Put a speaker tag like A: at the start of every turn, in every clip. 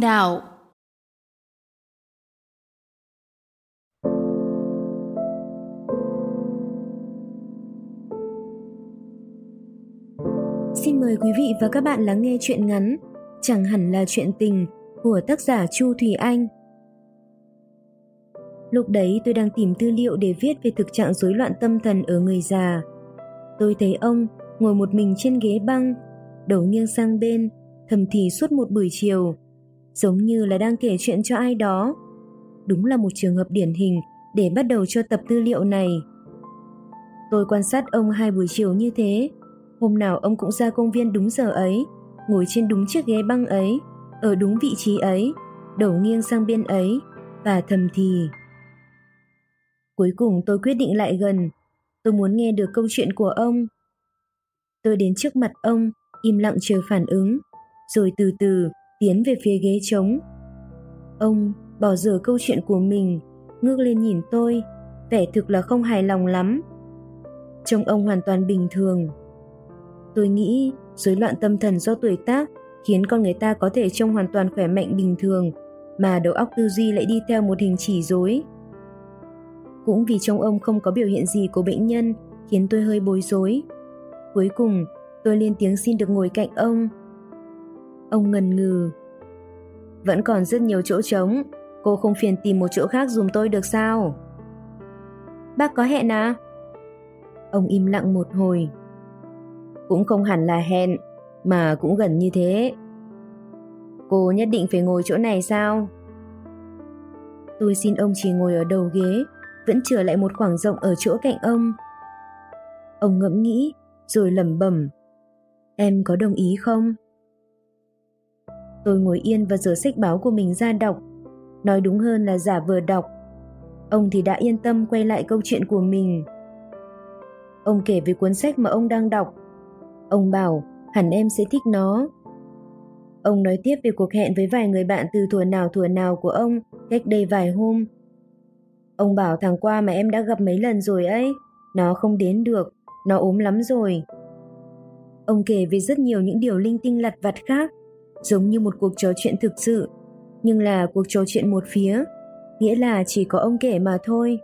A: điên.
B: Xin mời quý vị và các bạn lắng nghe chuyện ngắn Chẳng hẳn là chuyện tình của tác giả Chu Thùy Anh. Lúc đấy tôi đang tìm tư liệu để viết về thực trạng rối loạn tâm thần ở người già. Tôi thấy ông ngồi một mình trên ghế băng, đầu nghiêng sang bên, thầm thì suốt một buổi chiều, giống như là đang kể chuyện cho ai đó. Đúng là một trường hợp điển hình để bắt đầu cho tập tư liệu này. Tôi quan sát ông hai buổi chiều như thế, hôm nào ông cũng ra công viên đúng giờ ấy, ngồi trên đúng chiếc ghế băng ấy, ở đúng vị trí ấy, đầu nghiêng sang bên ấy, và thầm thì. Cuối cùng tôi quyết định lại gần, tôi muốn nghe được câu chuyện của ông. Tôi đến trước mặt ông, im lặng chờ phản ứng, rồi từ từ tiến về phía ghế trống. Ông bỏ dở câu chuyện của mình, ngước lên nhìn tôi, vẻ thực là không hài lòng lắm. Trông ông hoàn toàn bình thường. Tôi nghĩ rối loạn tâm thần do tuổi tác khiến con người ta có thể trông hoàn toàn khỏe mạnh bình thường, mà đầu óc tư duy lại đi theo một hình chỉ dối. Cũng vì trông ông không có biểu hiện gì của bệnh nhân khiến tôi hơi bối rối. Cuối cùng, tôi lên tiếng xin được ngồi cạnh ông. Ông ngần ngừ. Vẫn còn rất nhiều chỗ trống, cô không phiền tìm một chỗ khác dùm tôi được sao? Bác có hẹn à? Ông im lặng một hồi. Cũng không hẳn là hẹn, mà cũng gần như thế. Cô nhất định phải ngồi chỗ này sao? Tôi xin ông chỉ ngồi ở đầu ghế, vẫn trở lại một khoảng rộng ở chỗ cạnh ông. Ông ngẫm nghĩ, rồi lẩm bẩm. Em có đồng ý không? Tôi ngồi yên và dở sách báo của mình ra đọc. Nói đúng hơn là giả vờ đọc. Ông thì đã yên tâm quay lại câu chuyện của mình. Ông kể về cuốn sách mà ông đang đọc. Ông bảo hẳn em sẽ thích nó. Ông nói tiếp về cuộc hẹn với vài người bạn từ thuở nào thuở nào của ông cách đây vài hôm. Ông bảo thằng qua mà em đã gặp mấy lần rồi ấy, nó không đến được, nó ốm lắm rồi. Ông kể về rất nhiều những điều linh tinh lặt vặt khác, giống như một cuộc trò chuyện thực sự, nhưng là cuộc trò chuyện một phía, nghĩa là chỉ có ông kể mà thôi.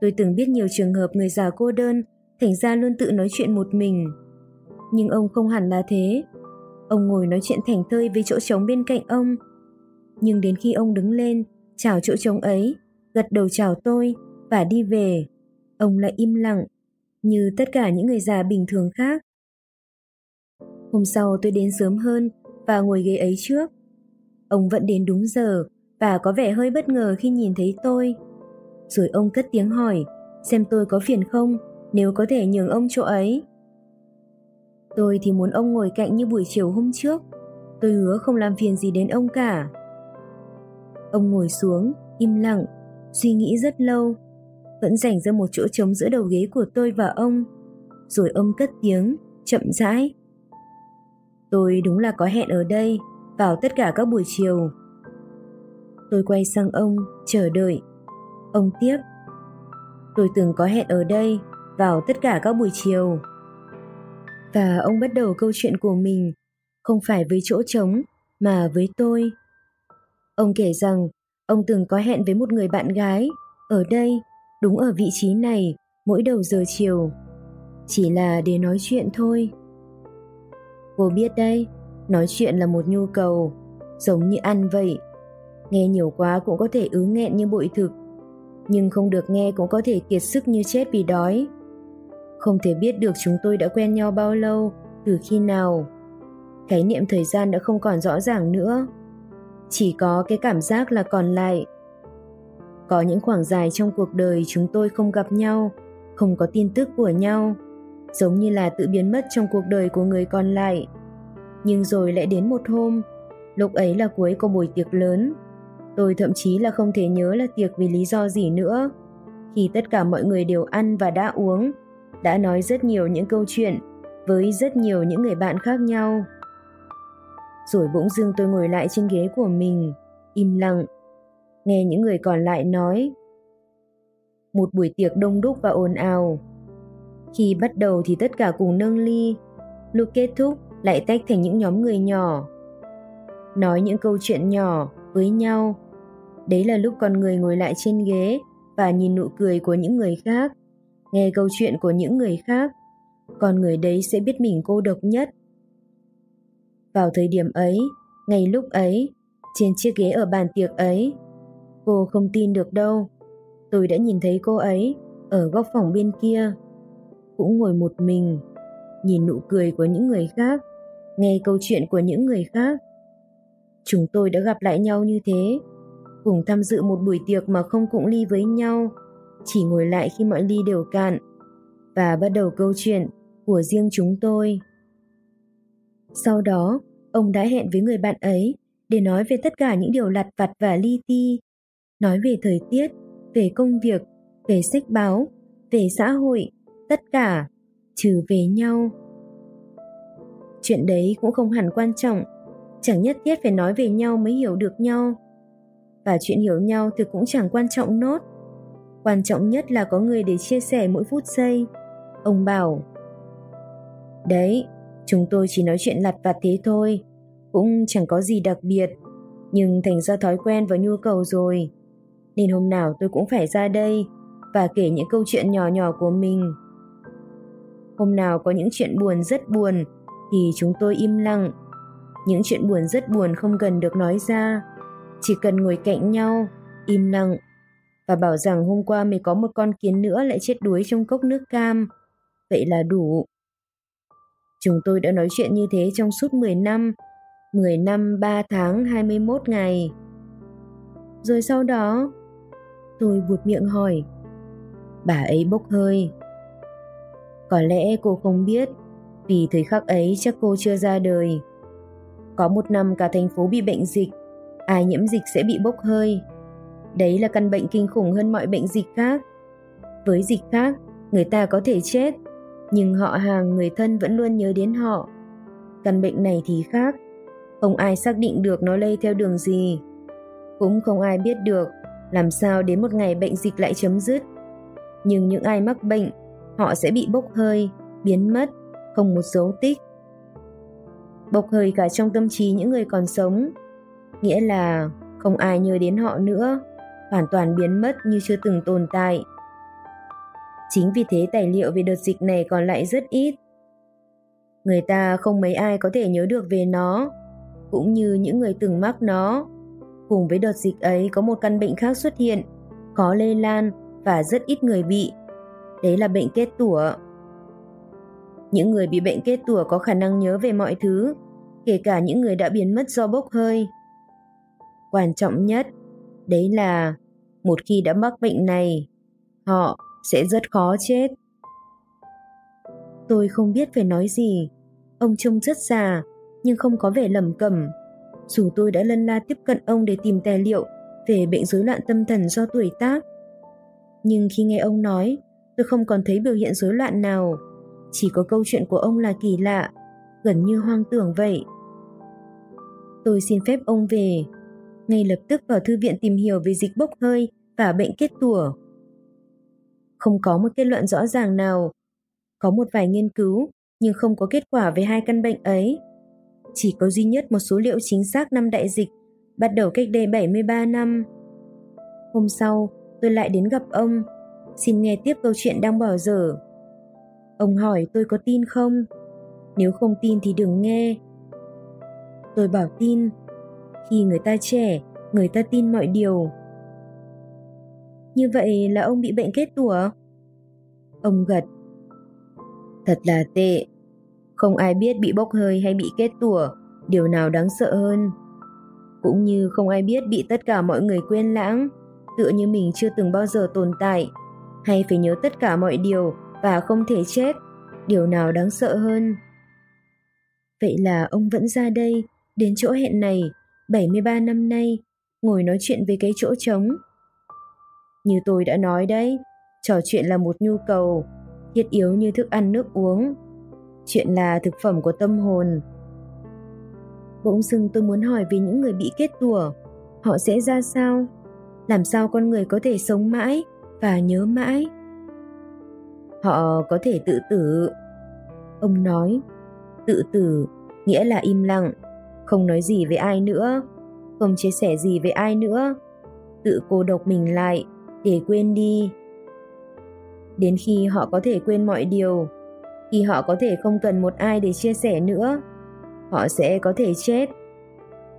B: Tôi từng biết nhiều trường hợp người già cô đơn, thành ra luôn tự nói chuyện một mình nhưng ông không hẳn là thế. Ông ngồi nói chuyện thành thơi với chỗ trống bên cạnh ông. Nhưng đến khi ông đứng lên, chào chỗ trống ấy, gật đầu chào tôi và đi về, ông lại im lặng, như tất cả những người già bình thường khác. Hôm sau tôi đến sớm hơn và ngồi ghế ấy trước. Ông vẫn đến đúng giờ và có vẻ hơi bất ngờ khi nhìn thấy tôi. Rồi ông cất tiếng hỏi xem tôi có phiền không nếu có thể nhường ông chỗ ấy. Tôi thì muốn ông ngồi cạnh như buổi chiều hôm trước. Tôi hứa không làm phiền gì đến ông cả. Ông ngồi xuống, im lặng, suy nghĩ rất lâu, vẫn dành ra một chỗ trống giữa đầu ghế của tôi và ông. Rồi ông cất tiếng, chậm rãi. Tôi đúng là có hẹn ở đây, vào tất cả các buổi chiều. Tôi quay sang ông, chờ đợi. Ông tiếp. Tôi từng có hẹn ở đây, vào tất cả các buổi chiều. Và ông bắt đầu câu chuyện của mình, không phải với chỗ trống, mà với tôi. Ông kể rằng ông từng có hẹn với một người bạn gái, ở đây, đúng ở vị trí này, mỗi đầu giờ chiều. Chỉ là để nói chuyện thôi. Cô biết đấy, nói chuyện là một nhu cầu, giống như ăn vậy. Nghe nhiều quá cũng có thể ứ nghẹn như bụi thực, nhưng không được nghe cũng có thể kiệt sức như chết vì đói. Không thể biết được chúng tôi đã quen nhau bao lâu, từ khi nào. Khái niệm thời gian đã không còn rõ ràng nữa. Chỉ có cái cảm giác là còn lại. Có những khoảng dài trong cuộc đời chúng tôi không gặp nhau, không có tin tức của nhau, giống như là tự biến mất trong cuộc đời của người còn lại. Nhưng rồi lại đến một hôm, lúc ấy là cuối của buổi tiệc lớn. Tôi thậm chí là không thể nhớ là tiệc vì lý do gì nữa. Khi tất cả mọi người đều ăn và đã uống, đã nói rất nhiều những câu chuyện với rất nhiều những người bạn khác nhau. Rồi bỗng dưng tôi ngồi lại trên ghế của mình, im lặng, nghe những người còn lại nói. Một buổi tiệc đông đúc và ồn ào. Khi bắt đầu thì tất cả cùng nâng ly, lúc kết thúc lại tách thành những nhóm người nhỏ. nói những câu chuyện nhỏ với nhau. Đấy là lúc con người ngồi lại trên ghế và nhìn nụ cười của những người khác, nghe câu chuyện của những người khác. Con người đấy sẽ biết mình cô độc nhất. Vào thời điểm ấy, ngay lúc ấy, trên chiếc ghế ở bàn tiệc ấy, cô không tin được đâu. Tôi đã nhìn thấy cô ấy ở góc phòng bên kia, cũng ngồi một mình, nhìn nụ cười của những người khác, nghe câu chuyện của những người khác. Chúng tôi đã gặp lại nhau như thế, cùng tham dự một buổi tiệc mà không cũng ly với nhau, chỉ ngồi lại khi mọi ly đều cạn và bắt đầu câu chuyện của riêng chúng tôi. Sau đó, ông đã hẹn với người bạn ấy để nói về tất cả những điều lặt vặt và li ti, nói về thời tiết, về công việc, về sách báo, về xã hội, tất cả, trừ về nhau. Chuyện đấy cũng không hẳn quan trọng, chẳng nhất thiết phải nói về nhau mới hiểu được nhau. Và chuyện hiểu nhau thì cũng chẳng quan trọng nốt. Quan trọng nhất là có người để chia sẻ mỗi phút giây. Ông bảo, Đấy, chúng tôi chỉ nói chuyện lặt vặt thế thôi, cũng chẳng có gì đặc biệt, nhưng thành ra thói quen và nhu cầu rồi. Nên hôm nào tôi cũng phải ra đây và kể những câu chuyện nhỏ nhỏ của mình. Hôm nào có những chuyện buồn rất buồn thì chúng tôi im lặng. Những chuyện buồn rất buồn không cần được nói ra, chỉ cần ngồi cạnh nhau, im lặng và bảo rằng hôm qua mới có một con kiến nữa lại chết đuối trong cốc nước cam. Vậy là đủ. Chúng tôi đã nói chuyện như thế trong suốt 10 năm, 10 năm 3 tháng 21 ngày. Rồi sau đó, tôi buột miệng hỏi, bà ấy bốc hơi. Có lẽ cô không biết, vì thời khắc ấy chắc cô chưa ra đời. Có một năm cả thành phố bị bệnh dịch, ai nhiễm dịch sẽ bị bốc hơi. Đấy là căn bệnh kinh khủng hơn mọi bệnh dịch khác. Với dịch khác, người ta có thể chết, nhưng họ hàng người thân vẫn luôn nhớ đến họ. Căn bệnh này thì khác, không ai xác định được nó lây theo đường gì. Cũng không ai biết được làm sao đến một ngày bệnh dịch lại chấm dứt. Nhưng những ai mắc bệnh, họ sẽ bị bốc hơi, biến mất, không một dấu tích. Bốc hơi cả trong tâm trí những người còn sống, nghĩa là không ai nhớ đến họ nữa, hoàn toàn biến mất như chưa từng tồn tại. Chính vì thế tài liệu về đợt dịch này còn lại rất ít. Người ta không mấy ai có thể nhớ được về nó, cũng như những người từng mắc nó. Cùng với đợt dịch ấy có một căn bệnh khác xuất hiện, khó lây lan và rất ít người bị. Đấy là bệnh kết tủa. Những người bị bệnh kết tủa có khả năng nhớ về mọi thứ, kể cả những người đã biến mất do bốc hơi. Quan trọng nhất, đấy là một khi đã mắc bệnh này, họ sẽ rất khó chết. Tôi không biết phải nói gì. Ông trông rất già, nhưng không có vẻ lầm cẩm. Dù tôi đã lân la tiếp cận ông để tìm tài liệu về bệnh rối loạn tâm thần do tuổi tác. Nhưng khi nghe ông nói, tôi không còn thấy biểu hiện rối loạn nào. Chỉ có câu chuyện của ông là kỳ lạ, gần như hoang tưởng vậy. Tôi xin phép ông về, ngay lập tức vào thư viện tìm hiểu về dịch bốc hơi và bệnh kết tủa không có một kết luận rõ ràng nào. Có một vài nghiên cứu, nhưng không có kết quả về hai căn bệnh ấy. Chỉ có duy nhất một số liệu chính xác năm đại dịch, bắt đầu cách đây 73 năm. Hôm sau, tôi lại đến gặp ông, xin nghe tiếp câu chuyện đang bỏ dở. Ông hỏi tôi có tin không? Nếu không tin thì đừng nghe. Tôi bảo tin. Khi người ta trẻ, người ta tin mọi điều như vậy là ông bị bệnh kết tủa? Ông gật. Thật là tệ. Không ai biết bị bốc hơi hay bị kết tủa, điều nào đáng sợ hơn. Cũng như không ai biết bị tất cả mọi người quên lãng, tựa như mình chưa từng bao giờ tồn tại, hay phải nhớ tất cả mọi điều và không thể chết, điều nào đáng sợ hơn. Vậy là ông vẫn ra đây, đến chỗ hẹn này, 73 năm nay, ngồi nói chuyện về cái chỗ trống, như tôi đã nói đấy, trò chuyện là một nhu cầu, thiết yếu như thức ăn nước uống. Chuyện là thực phẩm của tâm hồn. Bỗng dưng tôi muốn hỏi về những người bị kết tủa, họ sẽ ra sao? Làm sao con người có thể sống mãi và nhớ mãi? Họ có thể tự tử. Ông nói, tự tử nghĩa là im lặng, không nói gì với ai nữa, không chia sẻ gì với ai nữa, tự cô độc mình lại để quên đi. Đến khi họ có thể quên mọi điều, khi họ có thể không cần một ai để chia sẻ nữa, họ sẽ có thể chết.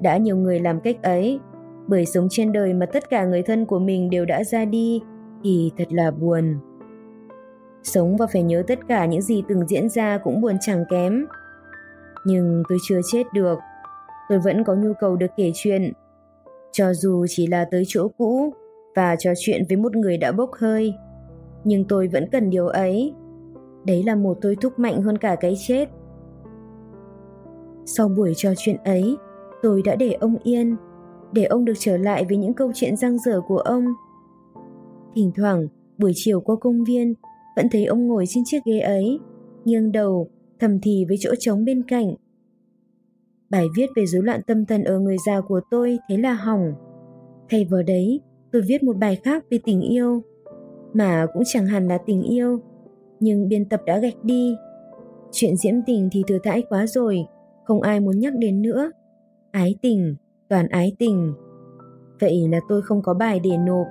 B: Đã nhiều người làm cách ấy, bởi sống trên đời mà tất cả người thân của mình đều đã ra đi thì thật là buồn. Sống và phải nhớ tất cả những gì từng diễn ra cũng buồn chẳng kém. Nhưng tôi chưa chết được. Tôi vẫn có nhu cầu được kể chuyện. Cho dù chỉ là tới chỗ cũ và trò chuyện với một người đã bốc hơi. Nhưng tôi vẫn cần điều ấy. Đấy là một tôi thúc mạnh hơn cả cái chết. Sau buổi trò chuyện ấy, tôi đã để ông yên, để ông được trở lại với những câu chuyện răng rở của ông. Thỉnh thoảng, buổi chiều qua công viên, vẫn thấy ông ngồi trên chiếc ghế ấy, nghiêng đầu, thầm thì với chỗ trống bên cạnh. Bài viết về rối loạn tâm thần ở người già của tôi thế là hỏng. Thay vào đấy, tôi viết một bài khác về tình yêu, mà cũng chẳng hẳn là tình yêu, nhưng biên tập đã gạch đi. Chuyện diễm tình thì thừa thãi quá rồi, không ai muốn nhắc đến nữa. Ái tình, toàn ái tình. Vậy là tôi không có bài để nộp.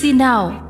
A: See now.